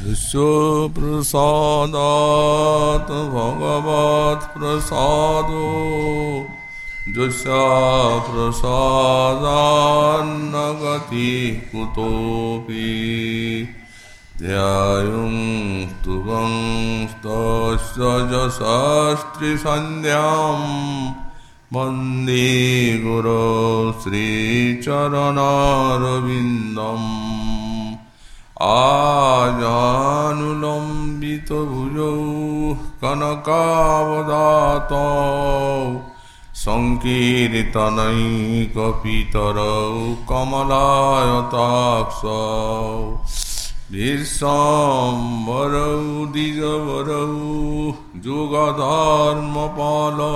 विश्वप्रसादात् भगवत्प्रसादो जुष्याप्रसादान्न गति कुतोऽपि ध्यायुं स्तुवंस्तस्य जशास्त्रिसन्ध्याम् वन्दे गुरो श्रीचरणारविन्दम् आजानुलम्बितभुजौ कनकावदातौ सङ्कीर्तनैकपितरौ कमलायताक्षौ विश्वाम्बरौ द्विजवरौ जुगधर्मपालौ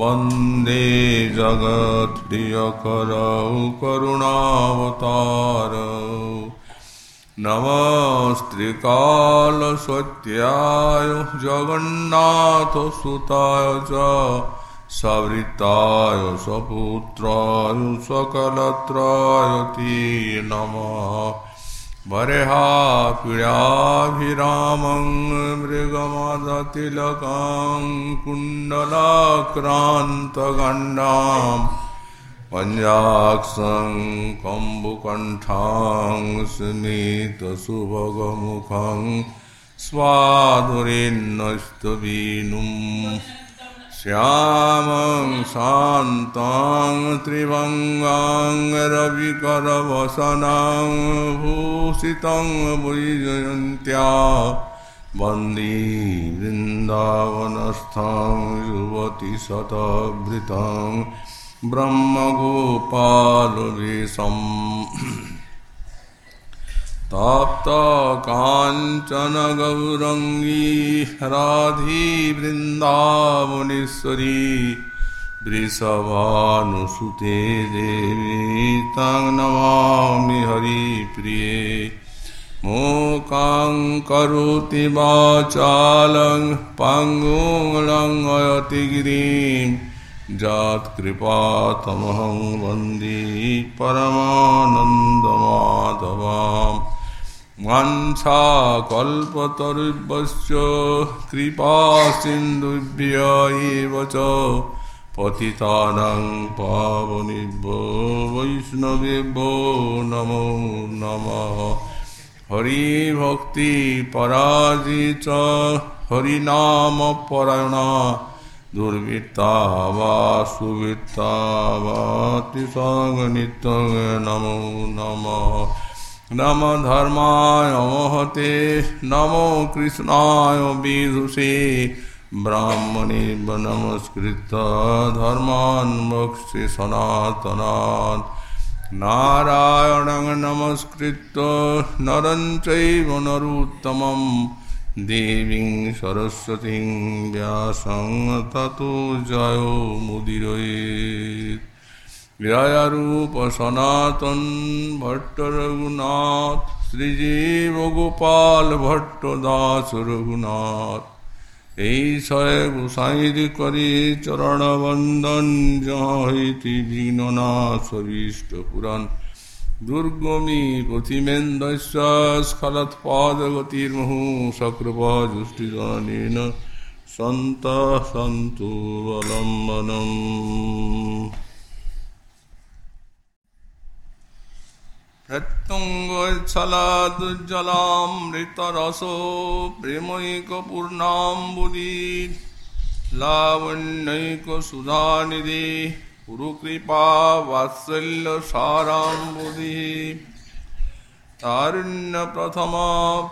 वंदे जगत्प्रियकरौ करुणावतारौ नमस्त्रिकालसत्याय जगन्नाथसुताय च सवृताय सपुत्राय सकलत्राय ते नमः। वरेहापीडाभिरामं मृगमदतिलकां कुण्डलाक्रान्तगण्डाम् पञ्जाक्षं कम्बुकण्ठां स्मितसुभगमुखं स्वाधुरेन्नस्तवीनुं श्यामं शान्तां त्रिभङ्गां रविकरवसनां भूषितं वैजयन्त्या वंदे वृन्दावनस्थां युवति शतभृतां ब्रह्मगोपालवेशम् तप्तकाञ्चनगौरङ्गी राधी वृन्दावनेश्वरी वृषभानुसुते देवी तं नमामि हरिप्रिये। मूकां करोति वाचालं पङ्गुं लङ्घयति गिरिम्। जात्कृपातमहं वंदे परमानन्दमाधवाम्। वाञ्छाकल्पतरुभ्यश्च कृपासिन्धुभ्य एव च पतितानां पावनेभ्यो वैष्णवेभ्यो नमो नमः। हरिभक्तिपराजि च हरिनामपरायणा दुर्वृत्ता वा सुवृत्ता वा त्रिसङ्गनित्यं नमो नमः। नम धर्माय महते, नमो कृष्णाय विदुषे। ब्राह्मणे नमस्कृत धर्मान् मोक्षे सनातनान्। नारायणं नमस्कृत्य नरं चैव देवीं सरस्वतीं व्यासं ततो जयो मुदिरयेत् जयरूप सनातन भट्ट रघुनाथ শ্রীজীব গোপাল ভট্ট দাস রঘুনাথ এই ছয় গোসাইর করে চরণ বন্দন জহিতি বিঘ্ননাশ অভীষ্ট পুরাণ दुर्गमी प्रतिमेन्दस्खलत्पादगतिर्महु सकृपा जुष्टिदानेन सन्तः सन्तु अलम्बनम् हृत्तुङ्गच्छलादुज्जलामृतरसो प्रेमैकपूर्णाम्बुदी लावण्यैकसुधानिधि গুরুকৃপা বাৎসল্য সারাম্বুদি তারুণ্য প্রথম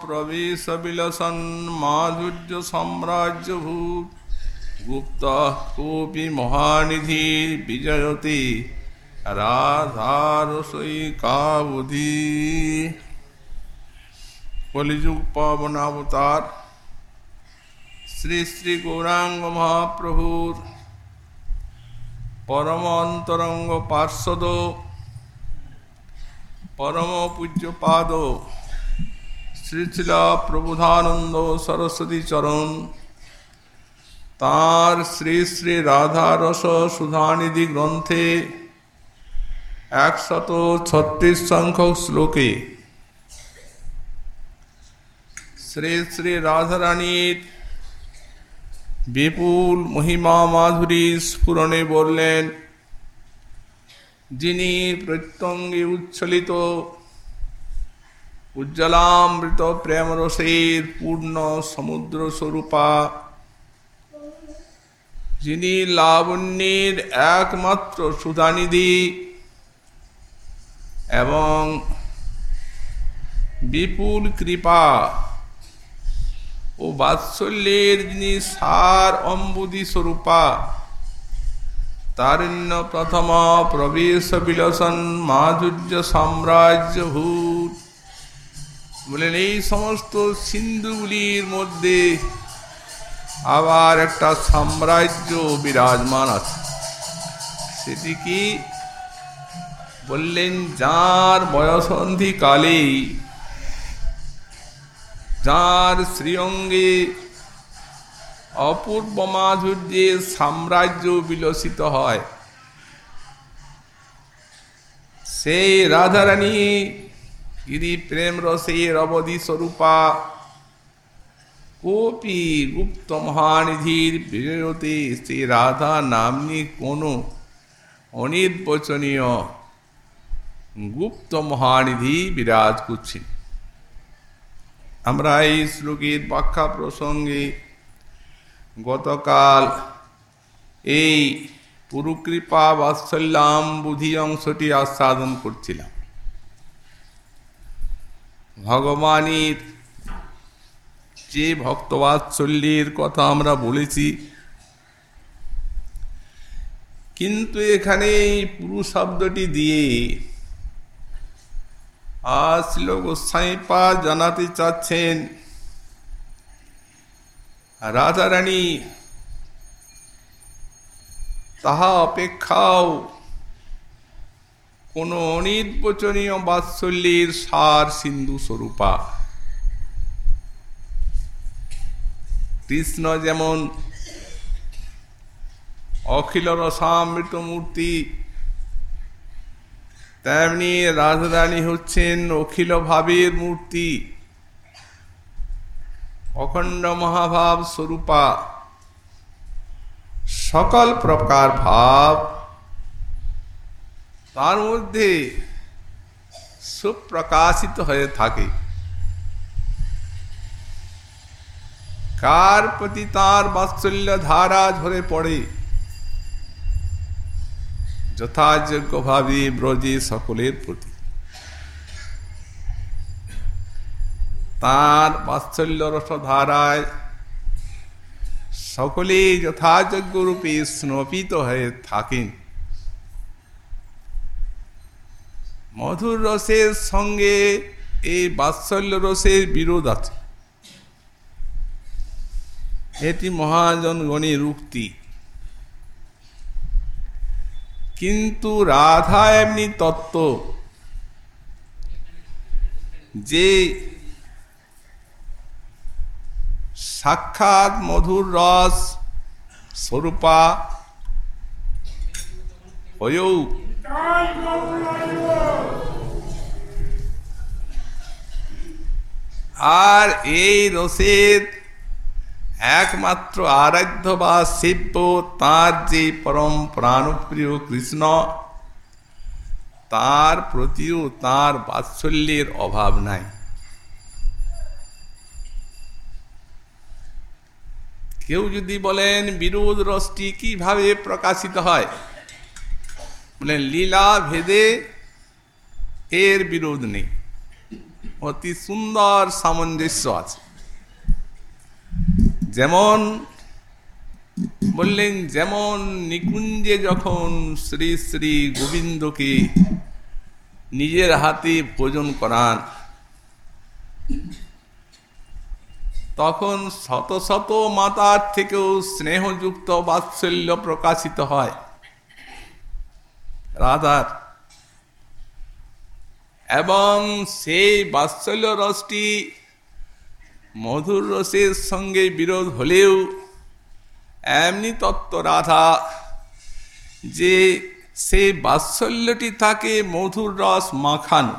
প্রবেশ বিলসন মাধুর্য সাম্রাজ্যভূত গুপ্ত কোপি মহানিধি বিজয়তে রাধারসই কাবুধি কলিযুগ পাবন অবতার শ্রী শ্রী গৌরাঙ্গ মহাপ্রভুর পরম অন্তরঙ্গ পার্শ্বদ পরম পূজ্য পাদ শ্রীশিলা প্রবুধানন্দ সরস্বতী চরণ তার শ্রী শ্রী রাধারস সুধানিধি গ্রন্থে একশত ছত্রিশ সংখ্যক শ্লোকে। শ্রী শ্রী রাধারানীর বিপুল মহিমা মাধুরী স্ফুরণে বললেন, যিনি প্রত্যঙ্গে উচ্ছলিত, উজ্জ্বলামৃত প্রেমরসের পূর্ণ সমুদ্র স্বরূপা যিনি লাবণ্যের একমাত্র সুধানিধি এবং বিপুল কৃপা ও বাৎসল্যের যিনি সার অম্বুদি স্বরূপা, তারণ্য প্রথম প্রবেশ বিলসন মাধুর্য সাম্রাজ্য ভূত। বলেন এই সমস্ত সিন্ধুগুলির মধ্যে আবার একটা সাম্রাজ্য বিরাজমান আছে। সেটি কি? বললেন, যার বয়সন্ধি কালেই যার শ্রীঅঙ্গে অপূর্ব মাধুর্যের সাম্রাজ্য বিলসিত হয়। সেই রাধারানী গিরি প্রেম রসের অবধি স্বরূপা কোপি গুপ্ত মহানিধির বিরতে শ্রী রাধা নামনি কোনো অনির্বচনীয় গুপ্ত মহানিধি বিরাজ করছেন। আমরা এই শ্লোকের ব্যাখ্যা প্রসঙ্গে গতকাল এই পুরুকৃপা বাৎসল্যাম বুধি অংশটি আস্বাদন করছিলাম। ভগবানের যে ভক্তবাৎসল্যের কথা আমরা বলেছি, কিন্তু এখানে এই পুরু শব্দটি দিয়ে আসল গোসাইপা জানাতে চাচ্ছেন। রাজারানী তাহা অপেক্ষাও কোন অনির্বচনীয় বাৎসল্যের সার সিন্ধু স্বরূপা। কৃষ্ণ যেমন অখিল রসামৃত মূর্তি তেমনি রাজধানী হচ্ছেন অখিল ভাবের মূর্তি। অখণ্ড মহাভাব স্বরূপা। সকল প্রকার ভাব। তার মধ্যে সুপ্রকাশিত হয়ে থাকে। কার প্রতি তার বাৎসল্য ধারা ঝরে পড়ে? যথাযোগ্যভাবে ব্রজে সকলের প্রতি। তার বাৎসল্য রসধারায় সকলে যথাযোগ্য রূপে স্নপিত হয়ে থাকেন। মধুর রসের সঙ্গে এই বাৎসল্য রসের বিরোধ আছে। এটি মহাজনগণের উক্তি। কিন্তু রাধা এমনি তত্ত্ব। যে সাক্ষাৎ মধুর রস স্বরূপা হয়েও আর এই রসের একমাত্র আরাধ্য বা শিব্য তার যে পরম প্রাণপ্রিয় কৃষ্ণ, তার প্রতিও তার বাৎসল্যের অভাব নাই। কেউ যদি বলেন, বিরোধ রসটি কীভাবে প্রকাশিত হয়? বলেন, লীলা ভেদে এর বিরোধ নেই। অতি সুন্দর সামঞ্জস্য আছে। যেমন বললেন, যেমন নিকুঞ্জে যখন শ্রী শ্রী গোবিন্দকে নিজের হাতে ভোজন করান, তখন শত শত মাতার থেকেও স্নেহযুক্ত বাৎসল্য প্রকাশিত হয়। রাধার, এবং সেই বাৎসল্য রসটি মধুর রসের সঙ্গে বিরোধ হলেও এমনি তত্ত্ব রাধা, যে সেই বাৎসল্যটি থাকে মধুর রস মাখানো,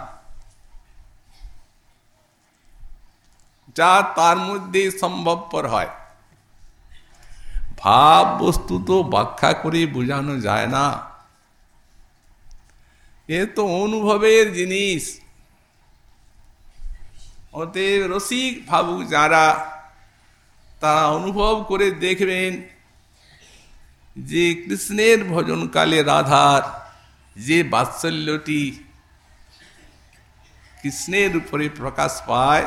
যা তার মধ্যে সম্ভবপর হয়। ভাব বস্তু তো ব্যাখ্যা করে বোঝানো যায় না। এ তো অনুভবের জিনিস। অতএব রসিক ভাবুক যারা তারা অনুভব করে দেখবেন যে কৃষ্ণের ভজনকালে রাধার যে বাৎসল্যটি কৃষ্ণের উপরে প্রকাশ পায়,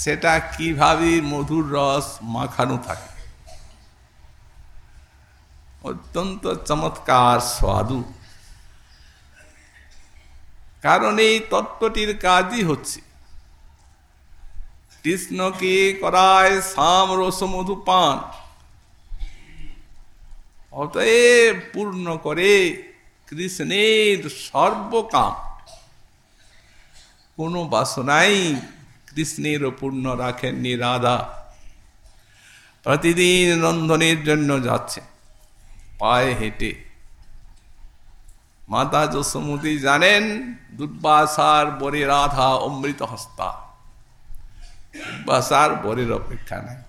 সেটা কীভাবে মধুর রস মাখানো থাকে। অত্যন্ত চমৎকার স্বাদু। কারণ এই তত্ত্বটির কাজই হচ্ছে কৃষ্ণকে করায় সাম রস মধু পান? অতএব পূর্ণ করে কৃষ্ণের সর্বকাম। কোনো বাসনাই কৃষ্ণের পূর্ণ রাখেননি রাধা। প্রতিদিন নন্দনের জন্য যাচ্ছে, পায়ে হেঁটে। মাতা যশোমতি জানেন দুর্বাসার বরে রাধা অমৃত হস্তা দুর্বাসার বরের অপেক্ষা নাই।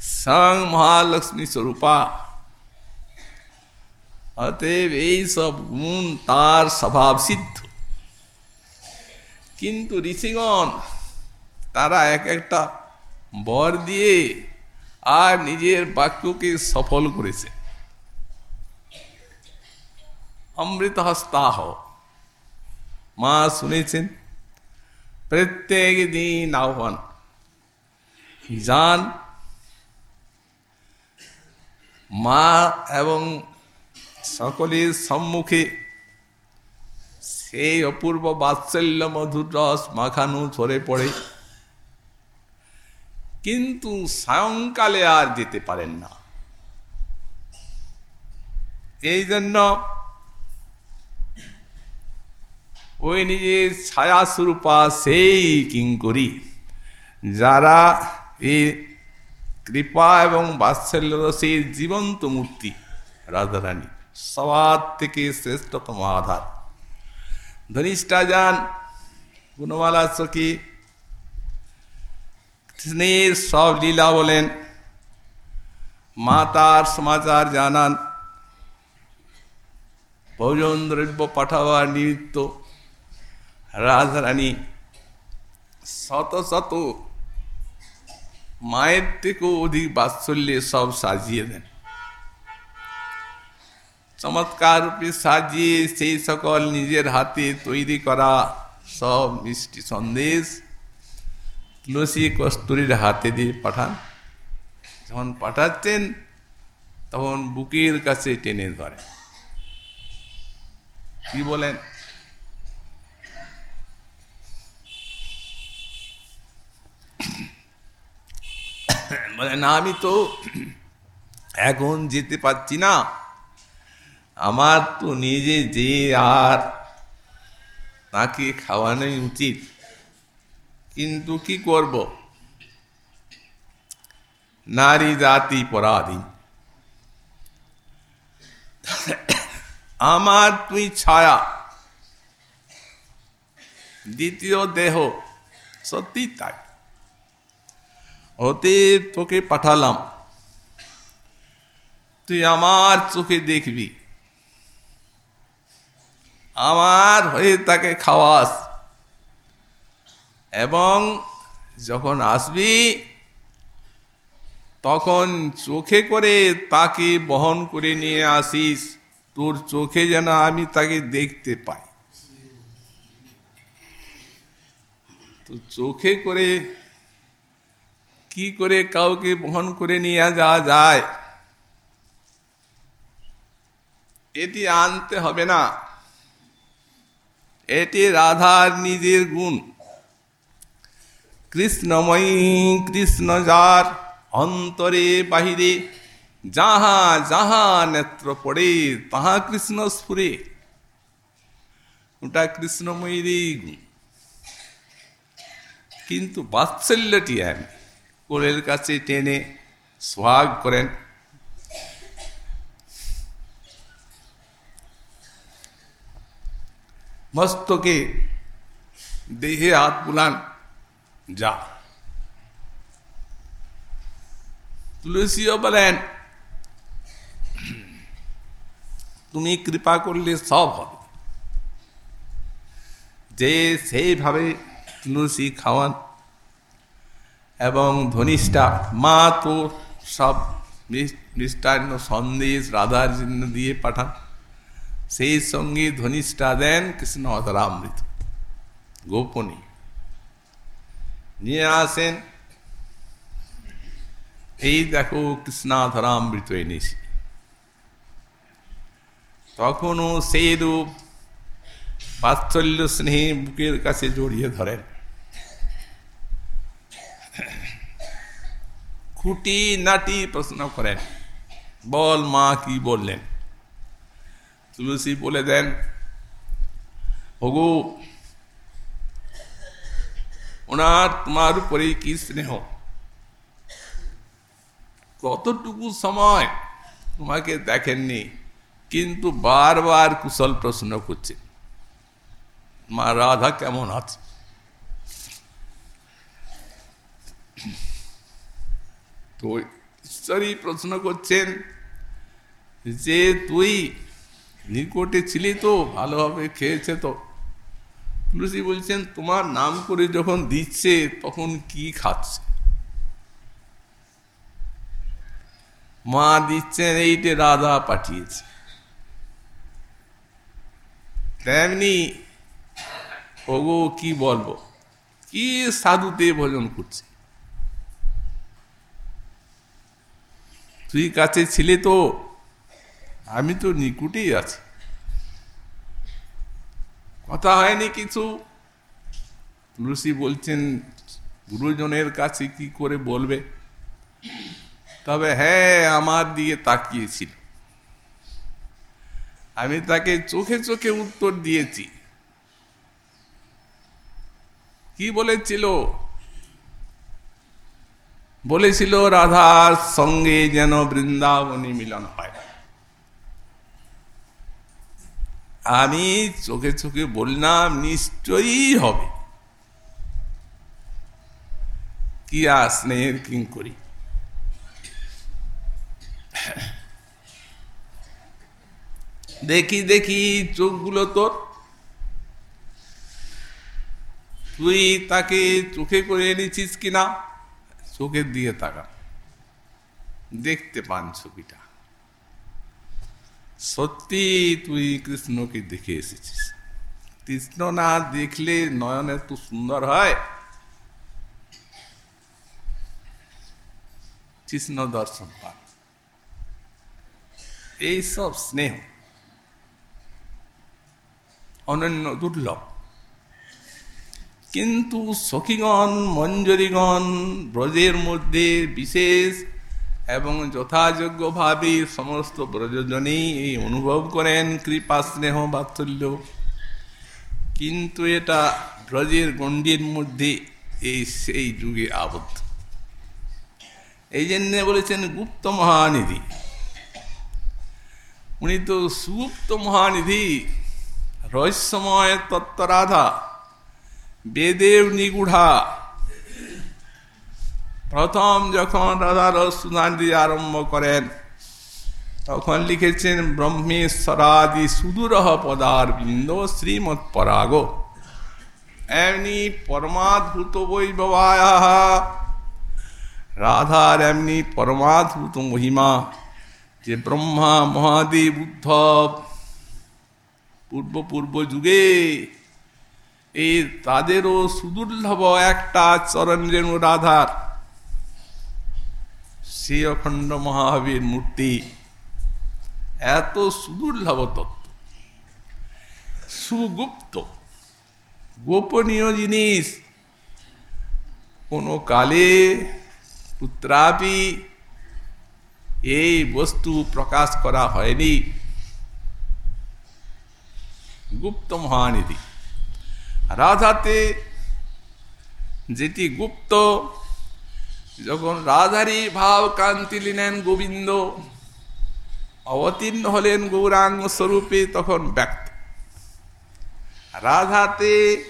স্বয়ং মহালক্ষ্মী স্বরূপা, অতএব এই সব গুণ তার স্বভাব সিদ্ধ। কিন্তু ঋষিগণ, তারা এক একটা বর দিয়ে আর নিজের বাক্যকে সফল করেছে। অমৃত হস্তাহ মা শুনেছেন? প্রত্যেক দিন আহ্বান যান মা এবং সকলের সম্মুখে সেই অপূর্ব বাৎসল্য মধুর রস মাখানো ঝরে পড়ে কিন্তু সায়ংকালে আর যেতে পারেন না এই জন্য ওই নিজের ছায়া স্বরূপা সেই কিঙ্করি যারা এই কৃপা এবং বাৎসল্য রসের জীবন্ত মূর্তি, রাধারানী, সবার থেকে শ্রেষ্ঠতম আধার। ধনিষ্ঠা যান, গুণমালা সখী কৃষ্ণের সব লীলা বলেন। মা তার সমাচার জানান। ভোজন দ্রব্য পাঠাবার নিমিত্ত রাধারানী শত শত মায়ের থেকেও অধিক বাৎসল্যে সব সাজিয়ে দেন। চমৎকার সাজিয়ে সেই সকল নিজের হাতে তৈরি করা সব মিষ্টি সন্দেশ তুলসী কস্তুরীর হাতে দিয়ে পাঠান। যখন পাঠাচ্ছেন, তখন বুকের কাছে টেনে ধরে কি বলেন? বলে না, আমি তো এখন যেতে পারছি না। আমার তো নিজে যে আর তাকে খাওয়ানোই উচিত। কিন্তু কি করব? নারী জাতি পরাধী আমার তুই ছায়া। দ্বিতীয় দেহ সত্যি তাই। হতে তোকে পাঠালাম। তুই আমার চোখে দেখবি। আমার হয়ে তাকে খাওয়াস। এবং যখন আসবি, তখন চোখে করে তাকে বহন করে নিয়ে আসিস। তোর চোখে যেন আমি তাকে দেখতে পাই। তো চোখে করে কি করে কাউকে বহন করে নিয়ে যাওয়া যায়? এটি আনতে হবে না। এটি রাধার নিজের গুণ। কৃষ্ণময়ী কৃষ্ণ যার অন্তরে বাহিরে যাহা যাহা নেত্র পড়ে, তাহা কৃষ্ণ স্ফুরে। ওটা কৃষ্ণময়ীরই গুণ। কিন্তু বাৎসল্যটি আমি। কোলের কাছে টেনে সোহাগ করেন। মস্তকে দেহে হাত বুলান যা। তুলসীও বলেন, তুমি কৃপা করলে সব হবে। যে সেইভাবে তুলসী খাওয়ান এবং ধনিষ্ঠা, মা তো সব মিষ্টান্ন সন্দেশ রাধার জন্য দিয়ে পাঠান। সেই সঙ্গে ধনিষ্ঠা দেন কৃষ্ণ অধরামৃত গোপনী নিয়ে আসেন। এই দেখো কৃষ্ণাধরামৃত এনেছি। তখনও সেই রূপ বাৎসল্য স্নেহে বুকের কাছে জড়িয়ে ধরেন। খুঁটি নাটি প্রশ্ন করেন। বল মা কি বললেন? তুলসী বলে দেন, ওগো, ওনার তোমার উপরে কি স্নেহ? কতটুকু সময় তোমাকে দেখেননি, কিন্তু বারবার কুশল প্রশ্ন করছে। মা রাধা কেমন আছে? তো ঈশ্বরই প্রশ্ন করছেন যে তুই নিকটে ছিলি তো, ভালোভাবে খেয়েছে তো। তুলসী বলছেন, তোমার নাম করে যখন দিচ্ছে, তখন কি খাচ্ছে? মা দিচ্ছেন, এইটে রাধা পাঠিয়েছে। তেমনি ওগো, কি বলব? কি সাধুতে ভোজন করছে? তুই কাছে ছিলে তো, আমি তো নিকুটেই আছি। কথা হয়নি কিছু? তুলসী বলছেন, গুরুজনের কাছে কি করে বলবে? তবে হ্যাঁ আমার দিকে তাকিয়েছিল। আমি তাকে চোখে চোখে উত্তর দিয়েছি। কি বলেছিল? বলেছিল রাধার সঙ্গে যেন বৃন্দাবনী মিলন হয়। আমি চোখে চোখে বললাম, নিশ্চয়ই হবে। কি আর স্নেহের কিং করি? দেখি দেখি, চোখগুলো তোর। তুই তাকে চোখে করে এনেছিস কিনা? চোখের দিয়ে তাকা দেখতে পান ছবিটা। সত্যি তুই কৃষ্ণকে দেখে এসেছিস। কৃষ্ণ না দেখলে নয়ন এত সুন্দর হয়? কৃষ্ণ দর্শন পান। এইসব স্নেহ। অনন্য দুর্লভ। কিন্তু সখীগণ, মঞ্জরীগণ, ব্রজের মধ্যে বিশেষ এবং যথাযোগ্যভাবে সমস্ত ব্রজজনেই এই অনুভব করেন কৃপা, স্নেহ, বাৎসল্য। কিন্তু এটা ব্রজের গণ্ডির মধ্যে এই সেই যুগে আবদ্ধ। এই জন্যে বলেছেন গুপ্ত মহানিধি। উনি তো সুগুপ্ত মহানিধি, রহস্যময় তত্ত্বরাধা। বেদেব নিগুঢ়া। প্রথম যখন রাধা রসুদান দিয়ে আরম্ভ করেন, তখন লিখেছেন, ব্রহ্মেশ্বরাদি সুদূরহ পদার বৃন্দ শ্রীমৎ পরাগ এমনি পরমাদ্ভুত বৈভবায়া। রাধার এমনি পরমাদ্ভুত মহিমা যে ব্রহ্মা মহাদেব উদ্ধব। পূর্ব পূর্ব যুগে এই তাদেরও সুদুর্লভ একটা চরণ রেণু রাধার। সে অখণ্ড মহাবীর মূর্তি। এত সুদুর্লভ তত্ত্ব। সুগুপ্ত। গোপনীয় জিনিস। কোনো কালে পুত্রাপি এই বস্তু প্রকাশ করা হয়নি। গুপ্ত মহানিধি। রাধাতে যেটি গুপ্ত, যখন রাধারই ভাব কান্তি নিলেন গোবিন্দ, অবতীর্ণ হলেন গৌরাঙ্গ স্বরূপে তখন ব্যক্ত। রাধাতে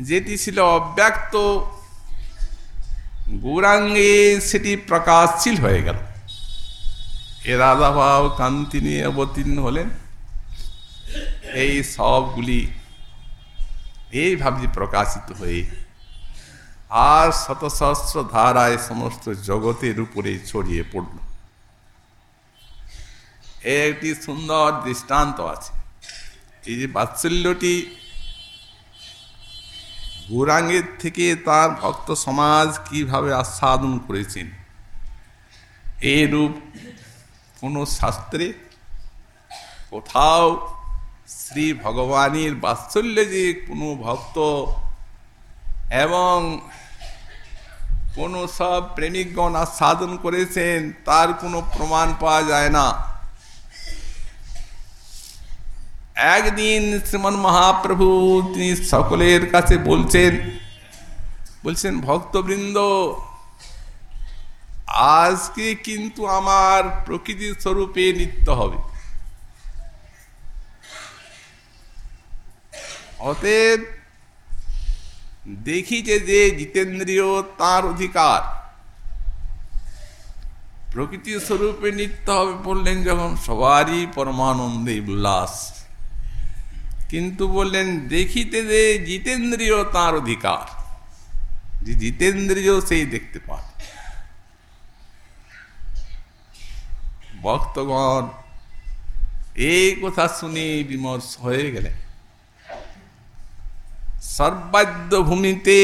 যেটি ছিল অব্যক্ত, গৌরাঙ্গে সেটি প্রকাশশীল হয়ে গেল। এ রাধাভাব কান্তি নিয়ে অবতীর্ণ হলেন। এই সবগুলি এইভাবে প্রকাশিত হয়ে আর শত সহস্র ধারায় সমস্ত জগতের উপরে ছড়িয়ে পড়ল। একটি সুন্দর দৃষ্টান্ত আছে। এই যে বাৎসল্যটি গৌরাঙ্গের থেকে তার ভক্ত সমাজ কীভাবে আস্বাদন করেছেন এই রূপ কোনো শাস্ত্রে কোথাও শ্রী ভগবানের বাৎসল্যে যে কোনো ভক্ত এবং কোনো সব প্রেমিকগণ আস্বাদন করেছেন, তার কোনো প্রমাণ পাওয়া যায় না। একদিন শ্রীমন মহাপ্রভু তিনি সকলের কাছে বলছেন বলছেন, ভক্তবৃন্দ, আজকে কিন্তু আমার প্রকৃতির স্বরূপে নিত্য হবে। অতএব দেখি যে যে জিতেন্দ্রীয় তার অধিকার। প্রকৃতি স্বরূপে নিত্য হবে বললেন যখন সবারই পরমানন্দে উল্লাস। কিন্তু বললেন, দেখিতে যে জিতেন্দ্রীয় তার অধিকার, যে জিতেন্দ্রীয় সেই দেখতে পান। ভক্তগণ, এই কথা শুনে বিমর্ষ হয়ে গেলেন। সর্বাদ্য ভূমিতে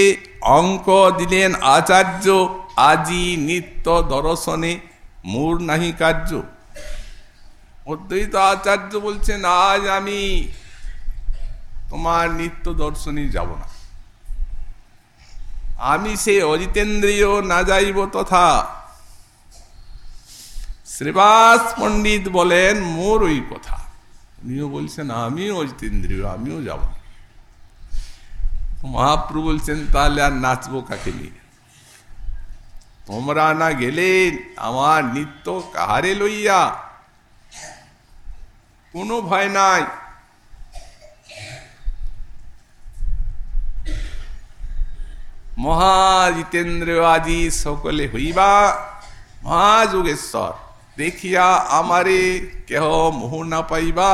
অঙ্ক দিলেন আচার্য, আজি নিত্য দর্শনে মূর নাহি কার্য। অদ্বৈত আচার্য বলছেন, আজ আমি তোমার নিত্য দর্শনে যাব না। আমি সে অজিতেন্দ্রীয় না যাইব তথা শ্রীবাস পণ্ডিত বলেন, মোর ওই কথা। উনিও বলছেন, আমিও অজিতেন্দ্রীয়, আমিও যাব না। মহাপ্রভু বলছেন, তাহলে আর নাচবো কাকে নিয়ে? তোমরা না গেলে আমার নিত্য কাহারে লইয়া? কোনো ভয় নাই। মহাজিতেন্দ্র আজি সকলে হইবা মহাযোগেশ্বর, দেখিয়া আমারে কেহ মোহ না পাইবা।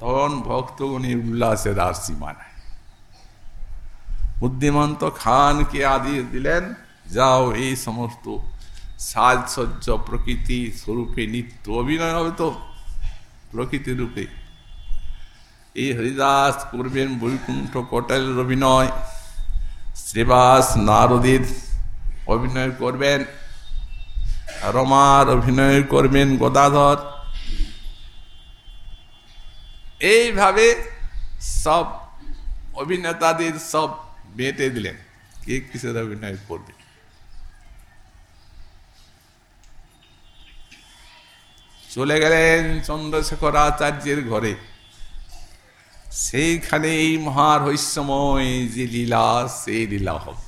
তখন ভক্তগণের উল্লাসের আর সীমা বুদ্ধিমন্ত খানকে আদেশ দিলেন, যাও এই সমস্ত সাজসজ্জ প্রকৃতি স্বরূপে নিত্য অভিনয় হবে তো, প্রকৃতি রূপে। এই হরিদাস করবেন বৈকুণ্ঠ কটালের অভিনয়। শ্রীবাস নারদের অভিনয় করবেন, রমার অভিনয় করবেন গদাধর। এইভাবে সব অভিনেতাদের সব বেটে দিলেন। কে কিসের অভিনয় করবে চলে গেলেন চন্দ্রশেখর আচার্যের ঘরে। সেইখানে এই মহারহস্যময় যে লীলা, সেই লীলা হবে।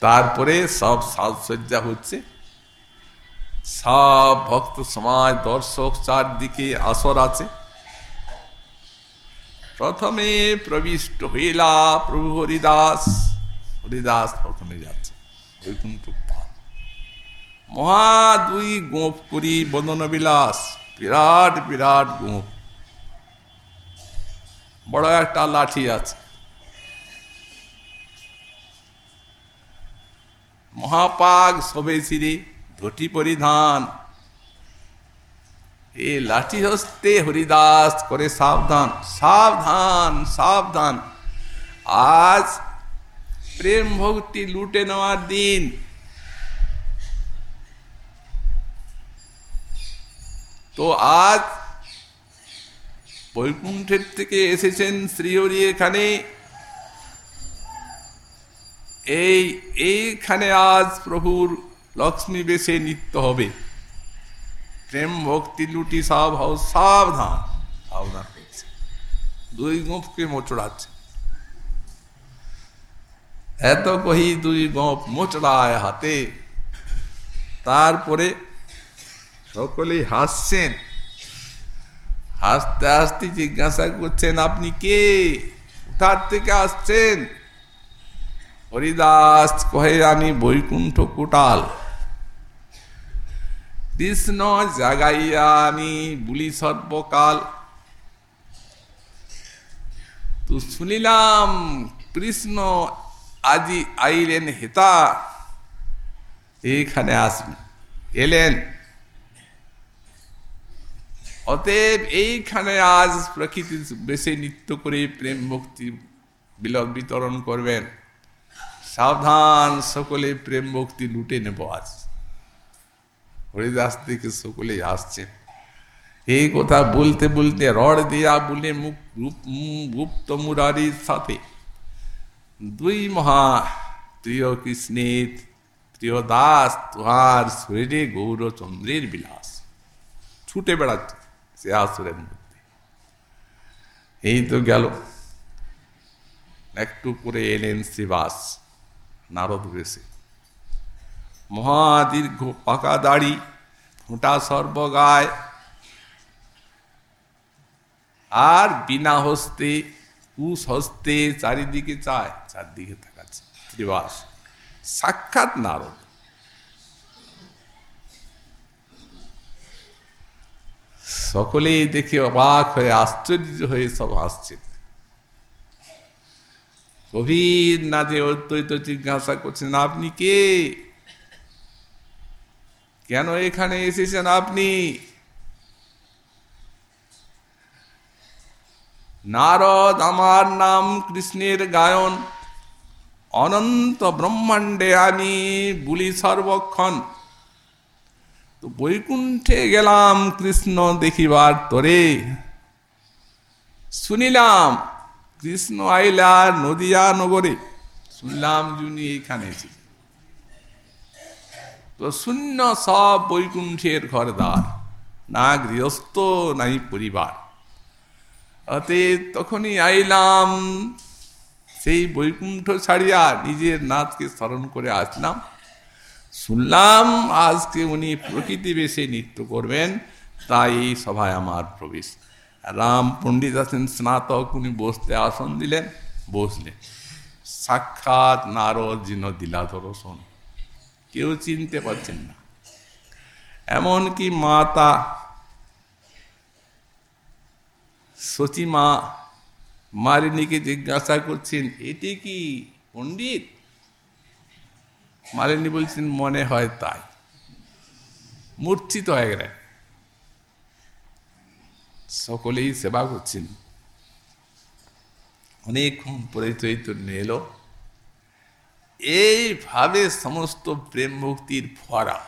তারপরে সব সাজসজ্জা হচ্ছে। সব ভক্ত সমাজ, দর্শক চারদিকে আসর আছে। প্রথমে প্রবিষ্ট হইলা প্রভু হরিদাস। হরিদাস প্রথমে যাচ্ছে। মহা দুই গোপ করি বদন বিলাস। বিরাট বিরাট গোপ। বড় একটা লাঠি আছে। মহাপাগ সবে সিরে ধটি পরিধান। এ লাঠি হস্তে হরিদাস করে সাবধান সাবধান সাবধান। আজ প্রেম ভক্তি লুটে নেওয়ার দিন। তো আজ বৈকুণ্ঠের থেকে এসেছেন শ্রীহরি এখানে। এই, এইখানে আজ প্রভুর লক্ষ্মী বেশে নিত্য হবে। প্রেম ভক্তি লুটি সব হাও, সাবধান সাবধান হয়েছে। দুই গোপকে মোচড়াচ্ছে। এত কহি দুই গোপ মোচড়ায় হাতে। তারপরে সকলেই হাসছেন। হাসতে আস্তে জিজ্ঞাসা করছেন, আপনি কে? কোথার থেকে আসছেন? হরিদাস কহে, আমি বৈকুণ্ঠ কোটাল। কৃষ্ণ জাগাইয়া আমি বুলি সর্বকাল তো শুনিলাম কৃষ্ণ আজি আইলেন হেতা এইখানে আসবেন এলেন অতএব এইখানে আজ প্রকৃতি বেশি নৃত্য করে প্রেম ভক্তি বিলব বিতরণ করবেন। সাবধান, সকলে প্রেম ভক্তি লুটে নেব আজ। হরিদাস থেকে সকলে আসছেন এই কথা বলতে বলতে রড দিয়া বলে মুখ গুপ্ত মুরারির সাথে, দুই মহা প্রিয় কৃষ্ণের প্রিয় দাস তুহার শরীরে গৌরচন্দ্রের বিলাস। ছুটে বেড়াচ্ছে সে আসরের মধ্যে। এই তো গেল। একটু করে এলেন শ্রীবাস, নারদ বেশে মহাদীর্ঘ পাকা দাড়ি ফোঁটা সর্বগায়। আর বিনা হস্তে কুশ হস্তে চারিদিকে চায়, চারদিকে থাকাচ্ছে শ্রীবাস সাক্ষাৎ নারদ। সকলেই দেখে অবাক হয়ে, আশ্চর্য হয়ে সব আসছেন গভীর না যে অদ্বৈত জিজ্ঞাসা করছেন, আপনি কে? কেন এখানে এসেছেন আপনি? নারদ, আমার নাম কৃষ্ণের গায়ন। অনন্ত ব্রহ্মাণ্ডে আমি বুলি সর্বক্ষণ। তো বৈকুণ্ঠে গেলাম কৃষ্ণ দেখিবার তরে। শুনিলাম, কৃষ্ণ আইলা নদিয়া নগরে। শুনলাম জুনি এইখানে তো শূন্য সব বৈকুণ্ঠের ঘরদার না গৃহস্থ, নাই পরিবার। অতএব তখনই আইলাম, সেই বৈকুণ্ঠ ছাড়িয়া নিজের নাথকে স্মরণ করে আসলাম। শুনলাম, আজকে উনি প্রকৃতি বেশে নৃত্য করবেন, তাই এই সভায় আমার প্রবেশ। রাম পণ্ডিত আছেন, স্নাতক, উনি বসতে আসন দিলেন, বসলেন। সাক্ষাৎ নারদ জিন দিলা দর্শন কেউ চিনতে পারছেন না। এমনকি মাতা সচিমা মালিনীকে জিজ্ঞাসা করছেন, এটি কি পণ্ডিত? মালিনী বলছেন, মনে হয় তাই। মূর্ছিত হয়ে গেলেন। সকলেই সেবা করছেন। অনেকক্ষণ পরে চৈতন্য এলো। এইভাবে সমস্ত প্রেম ভক্তির ফরা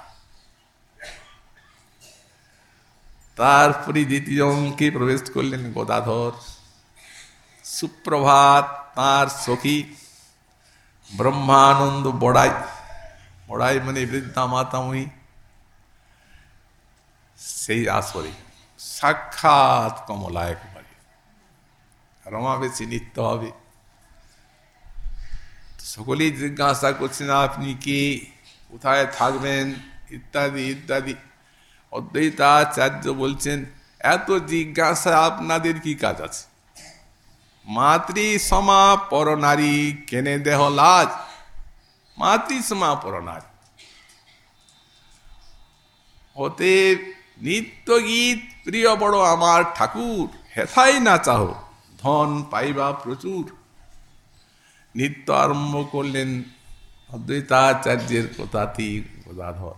তারপরে দ্বিতীয় অঙ্কে প্রবেশ করলেন গদাধর। সুপ্রভাত তার সখী ব্রহ্মানন্দ বড়াই। বড়াই মানে বৃদ্ধা মাতাময়ী সেই আসরে সাক্ষাৎ কমলা একবারে রমাবেশি হবে। সকলেই জিজ্ঞাসা করছেন, আপনি কি কোথায় থাকবেন? ইত্যাদি ইত্যাদি। অদ্বৈতাচার্য বলছেন, এত জিজ্ঞাসা আপনাদের কি কাজ আছে? মাতৃ সমা পর নারী কেনে দেহ লাজ? মাতৃ সমা পর নারী হতে নিত্য গীত প্রিয় বড় আমার ঠাকুর, হেথাই না চাহ, ধন পাইবা প্রচুর। নিত্য আরম্ভ করলেন অদ্বৈতাচার্যের কথাতেই গদাধর।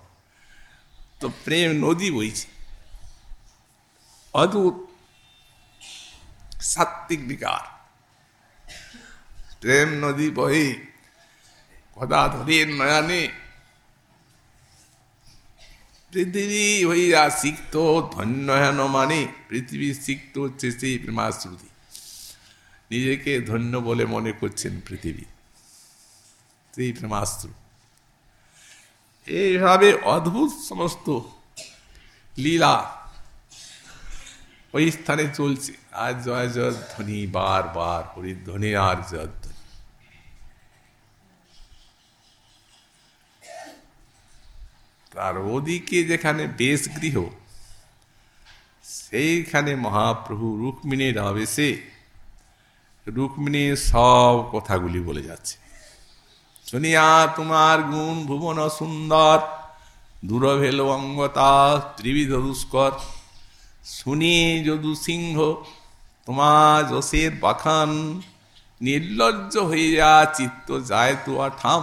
তো প্রেম নদী বইছে। অদ্ভুত সাত্বিক বিকার। প্রেম নদী বহে গদাধরের নয়নে পৃথিবী হইয়া সিক্ত, ধন্য মানে পৃথিবী সিক্ত হচ্ছে সেই প্রেমাশ্রুতি। নিজেকে ধন্য বলে মনে করছেন পৃথিবী। সেই প্রেমাস্ত্র এইভাবে অদ্ভুত সমস্ত লীলা ওই স্থানে চলছে। আর জয় জয় ধ্বনি, বার বার হরিধ্বনি আর জয়ধ্বনি তার ওদিকে যেখানে বেশ গৃহ সেইখানে মহাপ্রভু রুক্মিণীর আবেশে রুক্মিণীর সব কথাগুলি বলে যাচ্ছে। শুনিয়া তোমার গুণ ভুবন সুন্দর দূরভেল অঙ্গতা ত্রিবিধ দুষ্কর। শুনি যদু সিংহ, তোমার যশের বাখান, নির্লজ্জ হইয়া চিত্ত যায় তো ঠাম।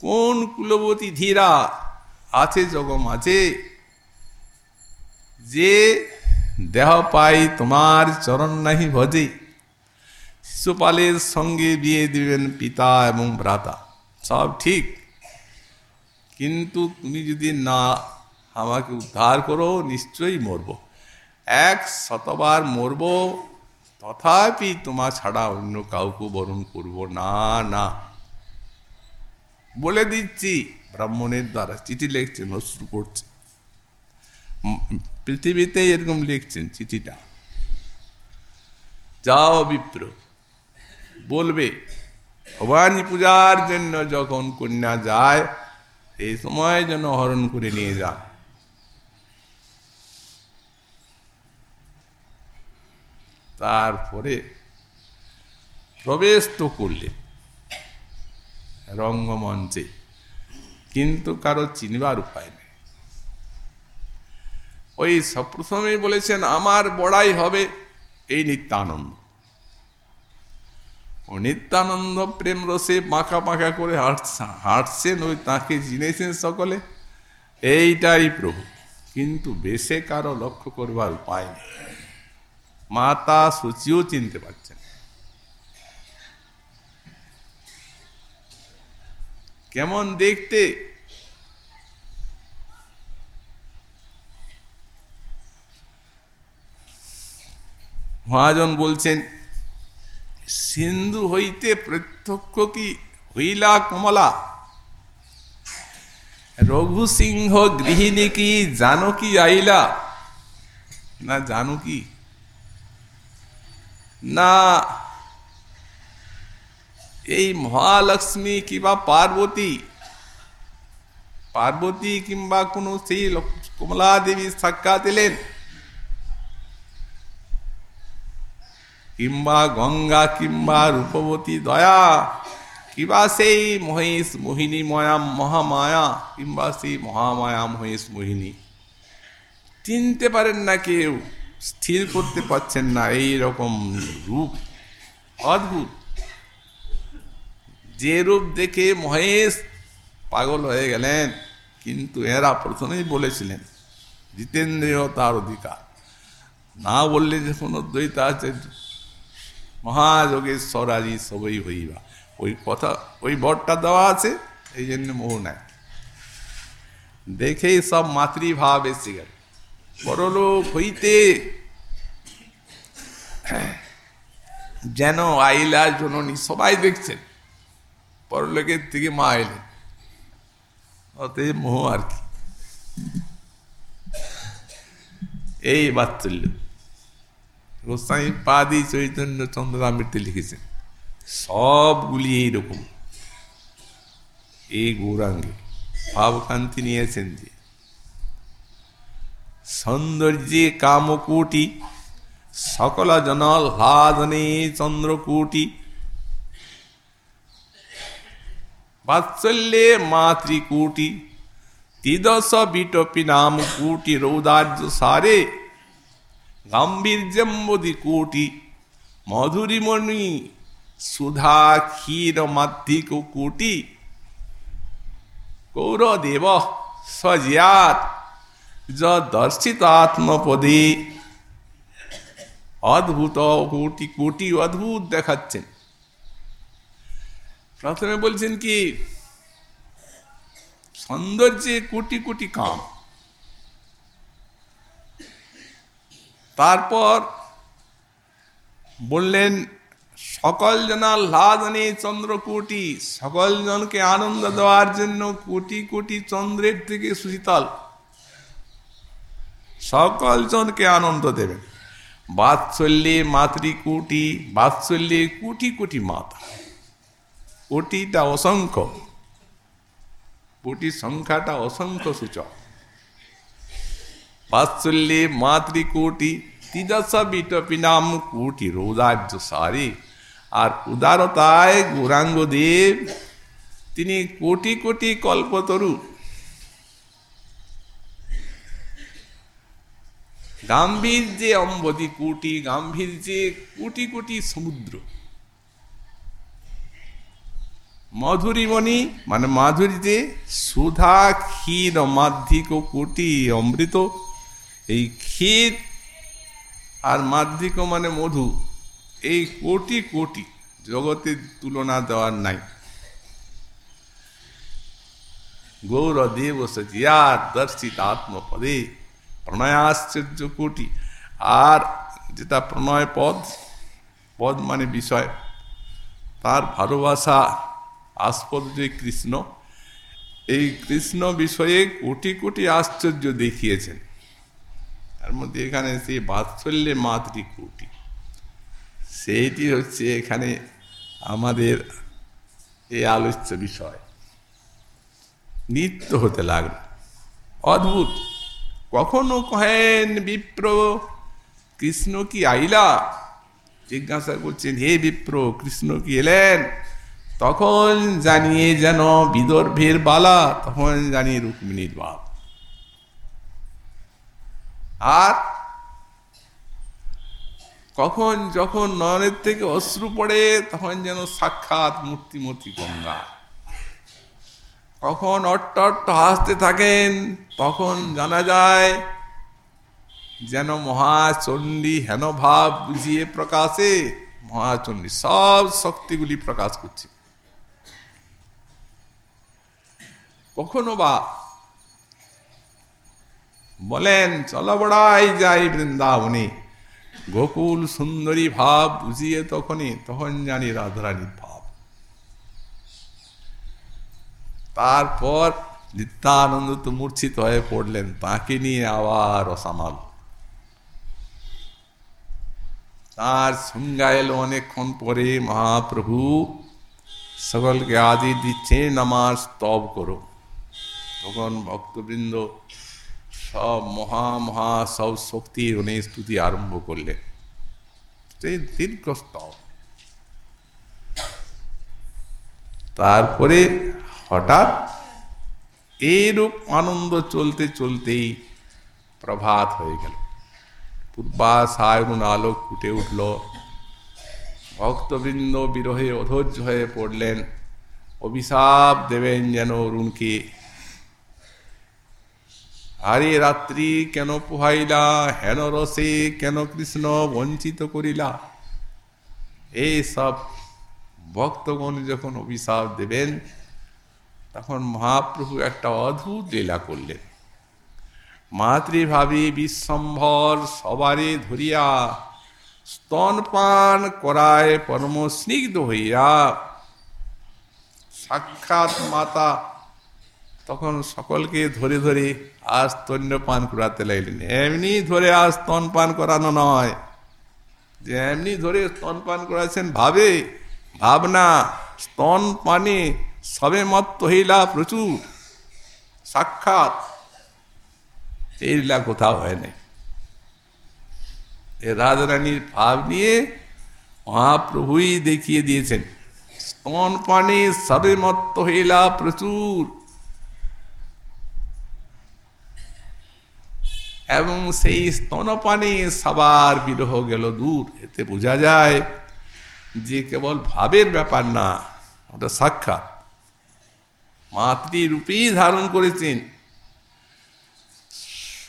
কোন কুলবতী ধীরা আছে জগ মাঝে, যে দেহ পাই তোমার চরণ নাহি ভজে। শিশুপালের সঙ্গে বিয়ে দিবেন পিতা এবং ভ্রাতা। সব ঠিক। কিন্তু তুমি যদি না আমাকে উদ্ধার করো, নিশ্চয়ই মরব। এক শতবার মরব, তথাপি তোমার ছাড়া অন্য কাউকে বরণ করব। না না। বলে দিচ্ছি, ব্রাহ্মণের দ্বারা চিঠি লিখছেন, অশ্রু করছে। পৃথিবীতে এরকম লিখছেন চিঠিটা। যাও বিপ্র বলবে ভবানী পূজার জন্য যখন কন্যা যায়, এই সময় যেন হরণ করে নিয়ে যা তারপরে প্রবেশ তো করলে রঙ্গমঞ্চে, কিন্তু কারও চিনবার উপায় নেই। ওই সপ্রথমেই বলেছেন, আমার বড়াই হবে এই নিত্যানন্দ। ও নিত্যানন্দ প্রেম রসে পাঁকা পাঁকা করে হাঁটছেন ওই তাকে চিনেছেন সকলে। এইটাই প্রভু। কিন্তু বেশে কারও লক্ষ্য করবার উপায় নেই। মাতা সূচিও চিনতে পারছেন কেমন দেখতে? মহাজন বলছেন সিন্ধু হইতে প্রত্যক্ষ কি হইলা কমলা? রঘু সিংহ গৃহিণী কি জানকী আইলা? না জানকী না। এই মহালক্ষ্মী কিংবা পার্বতী? পার্বতী কিংবা কোনো সেই কমলা দেবী সাক্ষাৎ এলেন? কিংবা গঙ্গা কিংবা রূপবতী দয়া, কিংবা সেই মহেশ মোহিনী ময়া মহামায়া কিংবা সেই মহামায়া মহেশ মোহিনী। চিনতে পারেন না কেউ, স্থির করতে পারছেন না এই রকম রূপ। অদ্ভুত। যে রূপ দেখে মহেশ পাগল হয়ে গেলেন, কিন্তু এরা প্রথমেই বলেছিলেন জিতেন্দ্রীয় তার অধিকার। না বললে যে কোনো দ্বৈতা আছে মহাযোগেশ্বর আজি সবই হইবা। ওই কথা, ওই বরটা দেওয়া আছে, এই জন্য মোহ নাই। দেখেই সব মাতৃভাব এসে গেল। বড়লোক হইতে যেন আইলা জননী সবাই দেখছেন। পরলোকের থেকে মা এলেন। অতএব মোহ আর কি। এই বাৎসল্য। গোস্বামী পাদি চৈতন্য চন্দ্রামৃতে লিখেছেন সবগুলি এইরকম। এই গৌরাঙ্গে ভাবকান্তি নিয়েছেন যে, সৌন্দর্যে কামকোটি সকল জন হ্লাদনে চন্দ্রকোটি, বাৎসল্যে মাতৃকোটি, তিদশ বিটপি নাম কোটি রৌদার্য সারে গাম্ভীর্যম্বদি কোটি মধুরিমণি সুধা ক্ষীর মাধ্যিক কোটি কৌরদেব সজিয়াত দর্শিত আত্মপদে অদ্ভুত কোটি কোটি অদ্ভুত দেখাচ্ছেন। প্রথমে বলছেন কি, সৌন্দর্যে কোটি কোটি কাম। তারপর বললেন, সকল জনা লাদনে চন্দ্রকোটি, সকল জনকে আনন্দ দেওয়ার জন্য কোটি কোটি চন্দ্রের থেকে সুশীতল। সকল জনকে আনন্দ দেবেন। বাৎসল্যে মাতৃকুটি বাৎসল্যে কোটি কোটি মাতা। কোটিটা অসংখ্য, কোটি সংখ্যাটা অসংখ্য সূচক। বাৎসল্যে মাতৃকোটি তিজস বিটপিনাম কোটি রৌদার্য সারে। আর উদারতায় গৌরাঙ্গ দেব, তিনি কোটি কোটি কল্পতরু। গাম্ভীর্যে অম্বদি কোটি, গাম্ভীর্যে কোটি কোটি সমুদ্র। মধুরিমণি মানে মাধুরীতে সুধা ক্ষীর মাধ্যিক কোটি অমৃত। এই ক্ষীর আর মাধ্যিক মানে মধু, এই কোটি কোটি জগতের তুলনা দেওয়ার নাই। গৌরদেব সজিয়ার দর্শিত আত্মপদে প্রণয়াশ্চর্য কোটি। আর যেটা প্রণয় পদ পদ মানে বিষয়, তার ভালোবাসা আস্পদ যে কৃষ্ণ। এই কৃষ্ণ বিষয়ে কোটি কোটি আশ্চর্য দেখিয়েছেন। তার মধ্যে এখানে সেই মাতৃ কোটি। সেইটি হচ্ছে এখানে আমাদের এই আলোচ্য বিষয়। নিত্য হতে লাগল। অদ্ভুত। কখনো কহেন বিপ্র, কৃষ্ণ কি আইলা? জিজ্ঞাসা করছেন, হে বিপ্র, কৃষ্ণ কি এলেন? তখন জানিয়ে যেন বিদর্ভের বালা, তখন জানিয়ে রুক্মিণীর বাপ আর কখন যখন নয়নের থেকে অশ্রু পড়ে, তখন যেন সাক্ষাৎ মূর্তিমূর্তি গঙ্গা। কখন অট্ট অট্ট হাসতে থাকেন, তখন জানা যায় যেন মহাচণ্ডী হেন ভাব বুঝিয়ে প্রকাশে, মহাচণ্ডী সব শক্তিগুলি প্রকাশ করছে। কখনো বা বলেন, চলো বড়াই যাই বৃন্দাবনে। গোকুল সুন্দরী ভাব বুঝিয়ে তখনই, তখন জানি রাধারানীর ভাব। তারপর নিত্যানন্দ তো মূর্ছিত হয়ে পড়লেন, তাকে নিয়ে আবার অসামাল। তার সংজ্ঞা এলো অনেকক্ষণ পরে মহাপ্রভু, সকলকে আদি দিচ্ছেন, আমার স্তব করো। তখন ভক্তবৃন্দ সব মহা মহা সব শক্তি উনি স্তুতি আরম্ভ করলেন। সেই দীর্ঘ স্তব তারপরে হঠাৎ এইরূপ আনন্দ চলতে চলতেই প্রভাত হয়ে গেল। পূর্বা পূর্বাশায়ন আলোক ফুটে উঠল। ভক্তবৃন্দ বিরহে অধৈর্য হয়ে পড়লেন। অভিশাপ দেবেন যেন অরুণকে। আরে রাত্রি কেন পোহাইলা? হেন রসে কেন কৃষ্ণ বঞ্চিত করিলা? এই সব ভক্তগণ যখন অভিশাপ দেবেন, তখন মহাপ্রভু একটা অদ্ভুত লীলা করলেন। মাতৃভাবে বিশ্বম্ভর সবারে ধরিয়া স্তনপান করায় পরম স্নিগ্ধ হইয়া সাক্ষাৎ মাতা তখন সকলকে ধরে ধরে আর স্তন্যপান করাতে লাগলেন এমনি ধরে আর স্তনপান করানো নয়। যে এমনি ধরে স্তনপান করাছেন ভাবে, ভাবনা, স্তন পানে সবে মত হইলা প্রচুর। সাক্ষাৎ। এই কোথাও হয় নাই। রাজরানীর ভাব নিয়ে মহাপ্রভুই দেখিয়ে দিয়েছেন, স্তন পানে সবে মত্ত হইলা প্রচুর। এবং সেই স্তনপানে সবার বিরহ গেল দূর। এতে বোঝা যায় যে কেবল ভাবের ব্যাপার না, ওটা সাক্ষাৎ। মাতৃরূপেই ধারণ করেছেন।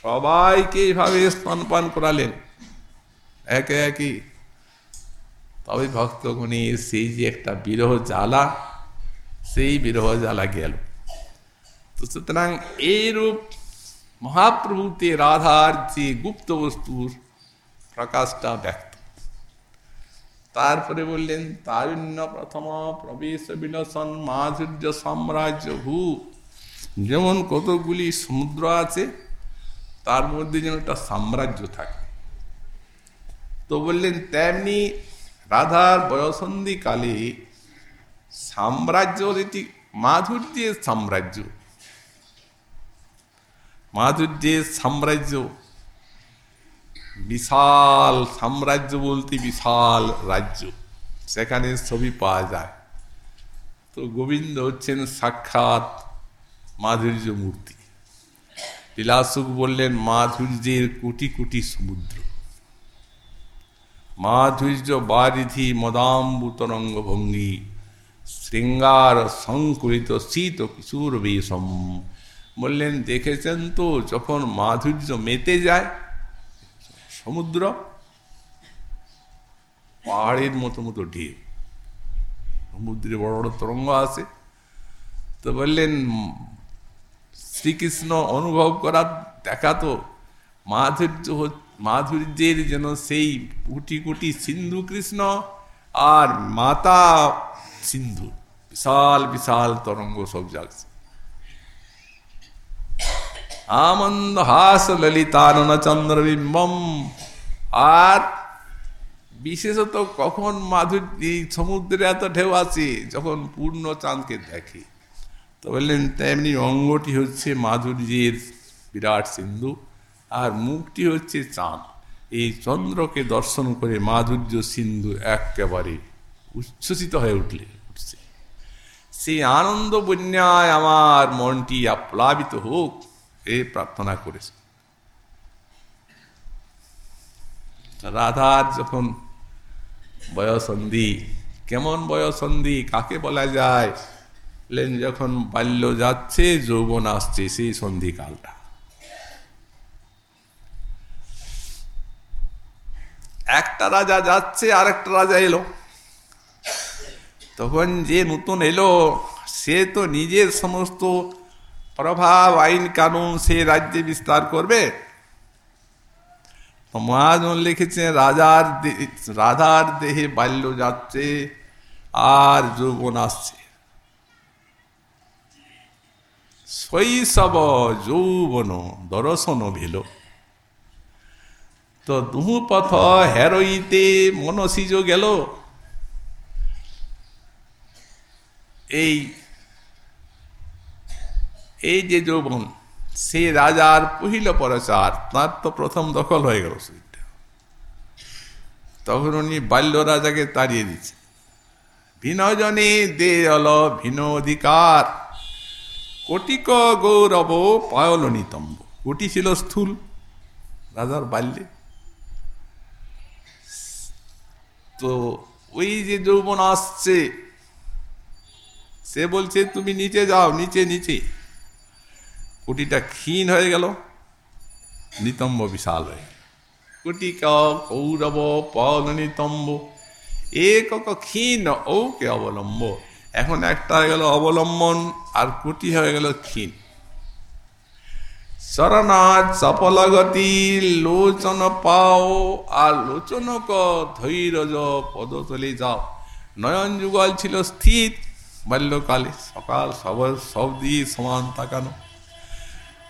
সবাইকে এইভাবে স্তনপান করালেন। একে একই তবে ভক্তগণে সেই যে একটা বিরহ জ্বালা, সেই বিরহ জ্বালা গেল। তো সুতরাং এইরূপ মহাপ্রভুতে রাধার যে গুপ্ত বস্তুর প্রকাশটা ব্যক্ত। তারপরে বললেন, তারুণ্য প্রথম প্রবেশ বিলসন মাধুর্য সাম্রাজ্য ভূ। যেমন কতগুলি সমুদ্র আছে, তার মধ্যে যেন একটা সাম্রাজ্য থাকে। তো বললেন, তেমনি রাধার বয়সন্ধি কালে সাম্রাজ্য এটি মাধুর্যের সাম্রাজ্য মাধুর্যের সাম্রাজ্য। বিশাল সাম্রাজ্য বলতে বিশাল রাজ্য। সেখানে ছবি পাওয়া যায়। তো গোবিন্দ হচ্ছেন সাক্ষাৎ মাধুর্য মূর্তি। লীলাসুক বললেন, মাধুর্যের কোটি কোটি সমুদ্র। মাধুর্য বারিধি মদাম্বু তরঙ্গ ভঙ্গি শৃঙ্গার সংকুলিত শীত কিশোর বেশম। বললেন, দেখেছেন তো, যখন মাধুর্য মেতে যায়, সমুদ্র, পাহাড়ের মতো মতো ঢেউ। সমুদ্রে বড় বড় তরঙ্গ আছে। তো বললেন, শ্রীকৃষ্ণ অনুভব করার দেখা তো, মাধুর্য মাধুর্যের যেন সেই কোটি কোটি সিন্ধু কৃষ্ণ আর মাতা সিন্ধু। বিশাল বিশাল তরঙ্গ সব জাগছে। আমন্দ হাস ললিতানন চন্দ্রবিম্বম আর বিশেষত কখন মাধুর্য সমুদ্রে এত ঢেউ আছে, যখন পূর্ণ চাঁদকে দেখে। তো বললেন, তেমনি অঙ্গটি হচ্ছে মাধুর্যের বিরাট সিন্ধু, আর মুখটি হচ্ছে চাঁদ। এই চন্দ্রকে দর্শন করে মাধুর্য সিন্ধু একেবারে উচ্ছ্বসিত হয়ে উঠলে, উঠছে। সেই আনন্দ বন্যায় আমার মনটি আপ্লাবিত হোক এই প্রার্থনা করেছে। রাধার যখন বয়সন্ধি, কেমন বয়সন্ধি, কাকে বলা যায়? যখন বাল্য যাচ্ছে, যৌবন আসছে, সেই সন্ধিকালটা। একটা রাজা যাচ্ছে আর একটা রাজা এলো। তখন যে নতুন এলো, সে তো নিজের সমস্ত প্রভাব, আইন, কানুন সে রাজ্যে বিস্তার করবে? মহাজন লিখেছেন, রাজার রাধার দেহে বাল্য যাচ্ছে, আর যৌবন আসছে। শৈশব যৌবন দর্শন ভেল। তো দুহু পথ হেরইতে মনসিজ গেল। এই এই যে যৌবন, সে রাজার পহিল পরচার, তার তো প্রথম দখল হয়ে গেল সেইটা তখন উনি বাল্য রাজাকে তাড়িয়ে দিচ্ছে ভিনজনে দে অল ভিন অধিকার। কোটিক গৌরব পায়ল নিতম্ব কোটি ছিল স্থূল রাজার বাল্যে? তো ওই যে যৌবন আসছে, সে বলছে, তুমি নিচে যাও, নিচে নিচে। কুটিটা ক্ষীণ হয়ে গেল, নিতম্ব বিশাল হয়ে কুটিক কৌরব পল নিতম্ব, একক ক্ষীণ ওকে অবলম্ব। এখন একটা হয়ে গেল অবলম্বন, আর কুটি হয়ে গেল ক্ষীণ। শরণাথ সফলগতি, লোচন পাও, আর লোচনক ধৈর্য পদতলে যাও। নয়ন যুগল ছিল স্থির, বাল্যকালে সকাল সব সব দিয়ে সমান তাকানো।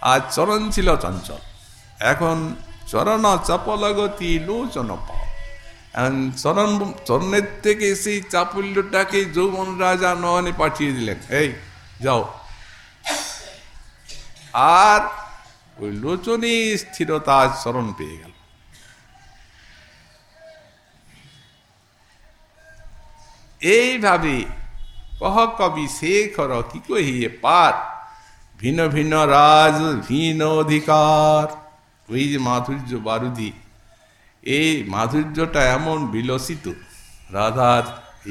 আর চরণ ছিল চঞ্চল। এখন চরণ চাপলগতি লোচন পাও। এখন চরণ, চরণের থেকে সেই চাপল্যটাকে যৌবন রাজা নয়নে পাঠিয়ে দিলেন। এই, যাও। আর ওই লোচনে স্থিরতা চরণ পেয়ে গেল। এইভাবে কহ কবি শেখর কি কহিয়ে পার? ভিন্ন ভিন্ন রাজ, ভিন্ন অধিকার। ওই যে মাধুর্য বারুদি, এই মাধুর্যটা এমন বিলসিত, রাধার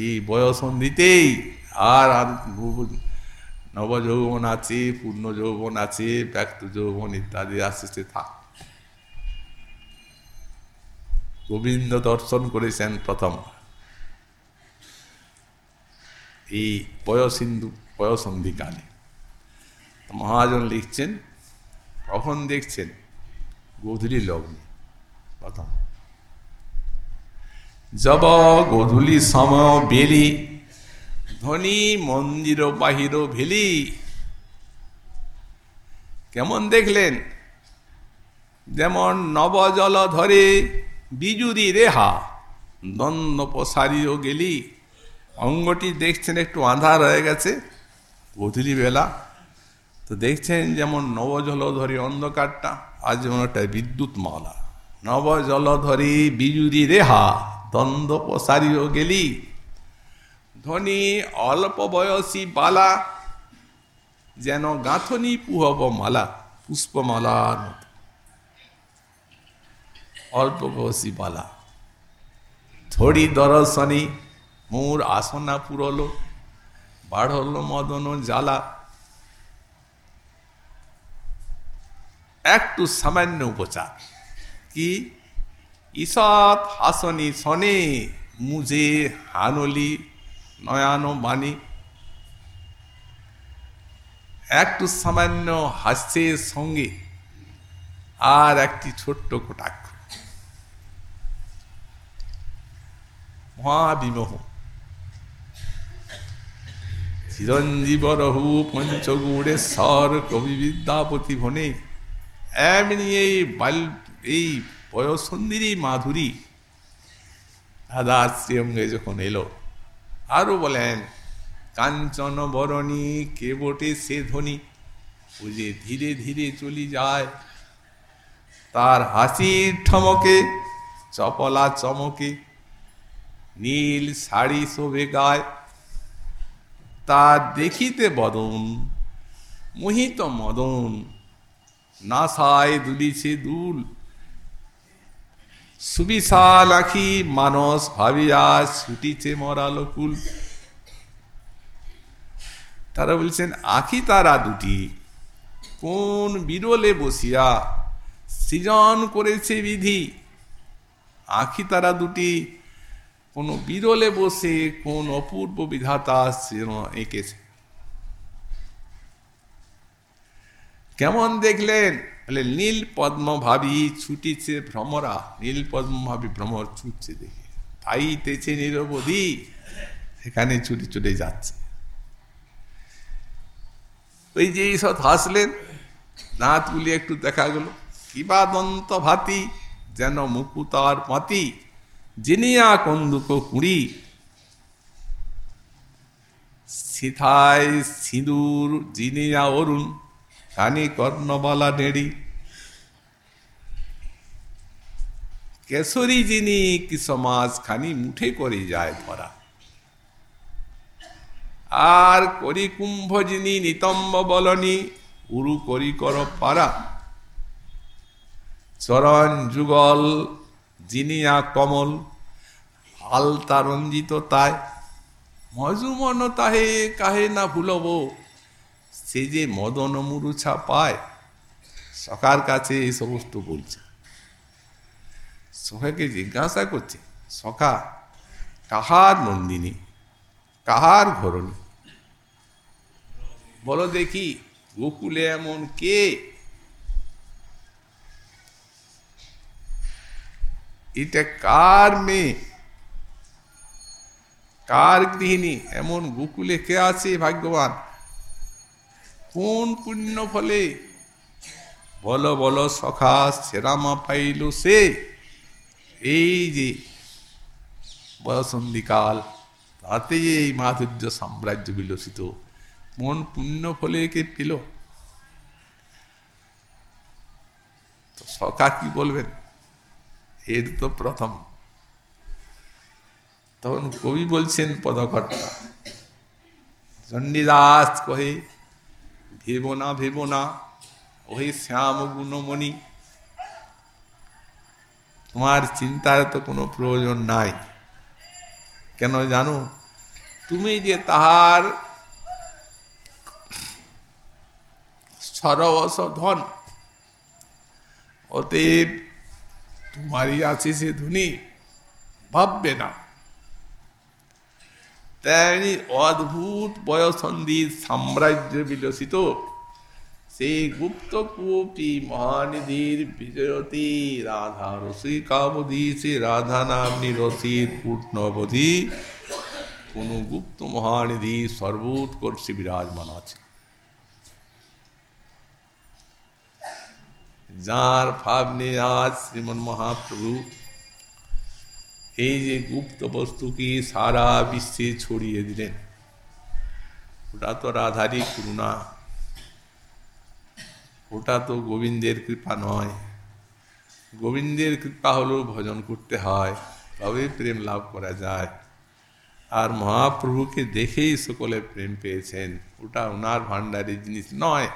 এই বয়সন্ধিতেই আর নবযৌবন আছে পূর্ণ যৌবন আছে ব্যক্ত যৌবন ইত্যাদি আস্তে থাক। গোবিন্দ দর্শন করেছেন প্রথম। এই বয়সিন্ধু, বয়সন্ধিকালে। মহাজন লিখছেন, কখন দেখছেন? গোধূলি লগ্ন। প্রথম। জব গোধূলি সম বেলি, ধনী মন্দির বাহির ভেলি। কেমন দেখলেন? যেমন নবজল ধরে বিজুরি রেহা দ্বন্দ্ব প্রসারিও গেলি। অঙ্গটি দেখছেন একটু আধার হয়ে গেছে, গধূলি বেলা। তো দেখছেন যেমন নবজল ধরে অন্ধকারটা আজ যেমন একটা বিদ্যুৎ মালা নব জলধরে বিজুরি রেহা, দ্বন্দ্ব প্রসারিও গেলি। ধনী অল্প বয়সী বালা, যেন গাঁথনি পুহব মালা পুষ্পমালার মতো। অল্প বয়সী বালা। থরি দর্শনী মোর আসনা পুরল বাড়ল মদন জ্বালা। একটু সামান্য উপচার। কি? ঈষৎ হাসনি সনে মুজে হানলি, নয়ানো বাণী। একটু সামান্য হাস্যের সঙ্গে আর একটি ছোট্ট কটাক্ষ। মহাবিমোহ। চিরঞ্জীব রহু পঞ্চগুড়েশ্বর কবি বিদ্যাপতি ভনে এমনি এই বাল এই বয়সন্ধিরই মাধুরী দাদা শ্রীঅঙ্গে যখন এলো আরও বলেন কাঞ্চন বরণী কে বটে সে ধ্বনি, ও যে ধীরে ধীরে চলি যায়, তার হাসির ঠমকে, চপলা চমকে, নীল শাড়ি শোভে গায় তার দেখিতে বদন, মোহিত মদন নাসায় দুলিছে দুল। সুবিশাল আখি মানস ভাবিয়া ছুটিছে মরালো কুল। তারা বলছেন, আখি তারা দুটি, কোন বিরলে বসিয়া সৃজন করেছে বিধি? আখি তারা দুটি, কোন বিরলে বসে কোন অপূর্ব বিধাতা এঁকেছে? কেমন দেখলেন? বলে, নীল পদ্ম ভাবি ছুটিছে ভ্রমরা, নীল পদ্ম ভাবি ভ্রমর ছুটছে দেখে। পাইতেছে নিরবধি, সেখানে ছুটে ছুটে যাচ্ছে। ওই যে সব হাসলেন দাঁতগুলি একটু দেখা গেল। কিবা দন্ত ভাতি যেন মুকুতার পাতি জিনিয়া কন্দুক কুড়ি। সিথায় সিঁদুর, জিনিয়া অরুণ কানি কর্ণবালা নেড়ি। কেশরী যিনি কি সমাজ খানি মুঠে করে যায় ধরা। আর করি কুম্ভ যিনি নিতম্ব বলনি, উরু করি কর পারা। চরণ যুগল জিনিয়া কমল আলতা রঞ্জিত তাই। মজুমন তাহে কাহে না ভুলব সে যে মদন মুরুছা পায় সকার কাছে এই সমস্ত বলছে। সখাকে জিজ্ঞাসা করছে, সখা, কাহার নন্দিনী, কাহার ঘরণী? বলো দেখি, গোকুলে এমন কে? এটা কার মেয়ে? কার গৃহিণী? এমন গোকুলে কে আছে ভাগ্যবান? কোন পুণ্য ফলে? বল বল, সখা, সেরামা পাইল সে। এই যে বয়সন্ধিকাল তাতে এই মাধুর্য সাম্রাজ্য বিলসিত মন পুণ্য ফলে কে পেল? তো সখা কি বলবেন? এর তো প্রথম। তখন কবি বলছেন পদকর্তা চণ্ডীদাস কহে ভেব না ভেব না। ওহে শ্যাম গুণমণি, তোমার চিন্তার তো কোনো প্রয়োজন নাই। কেন জানো? তুমি যে তাহার সরবস ধন অতএব তোমারই আছে সে ধনী, ভাববে না। তেমনি অদ্ভুত বয়সন্ধির সাম্রাজ্য বিলসিত সেই গুপ্ত কূপি মহানিধির বিজয়তী রাধা রসি কাবধি সে রাধা নামনি রসির পূর্ণবধি কোন গুপ্ত মহানিধি সর্বোৎকর্ষে বিরাজমান আছে। যার ভাবনে আজ শ্রীমন মহাপ্রভু এই যে গুপ্ত বস্তুকে সারা বিশ্বে ছড়িয়ে দিলেন? ওটা তো রাধারই করুণা। ওটা তো গোবিন্দের কৃপা নয়। গোবিন্দের কৃপা হলেও ভজন করতে হয় তবে প্রেম লাভ করা যায়। আর মহাপ্রভুকে দেখেই সকলে প্রেম পেয়েছেন। ওটা ওনার ভান্ডারের জিনিস নয়,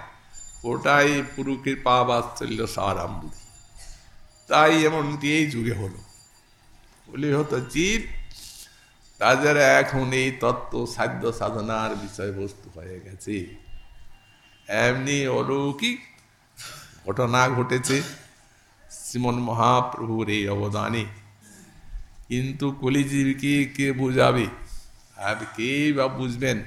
ওটাই পুরু কৃপা, বাৎসল্য, সারাম্বুধি। তাই এমনটি এই যুগে হলো। বলি হতো জীব তাদের এখন এই তত্ত্ব সাধ্য সাধনার বিষয়বস্তু হয়ে গেছে। এমনি অলৌকিক ঘটনা ঘটেছে, শ্রীমন মহাপ্রভুর এই অবদানে। কিন্তু কলিজীবকে কে বুঝাবে? আর কে বা বুঝবেন?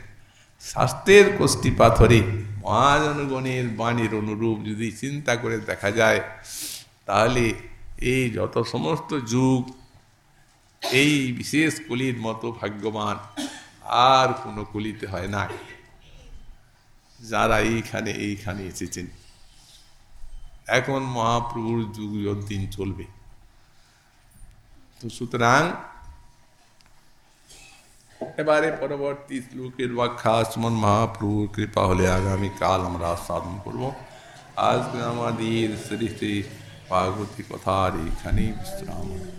শাস্ত্রের কোষ্ঠী পাথরে মহাজনগণের বাণীর অনুরূপ যদি চিন্তা করে দেখা যায়, তাহলে এই যত সমস্ত যুগ এই বিশেষ কলির মতো ভাগ্যবান আর কোনো কলিতে হয় না। যারা এইখানে এইখানে এসেছেন। এখন মহাপ্রভুর যুগ দিন চলবে। তো সুতরাং এবারে পরবর্তী শ্লোকের ব্যাখ্যা সুমন মহাপ্রভুর কৃপা হলে আগামীকাল আমরা সাধন করব। আজকে আমাদের শ্রী শ্রী ভাগবতী কথার এখানেই বিশ্রাম।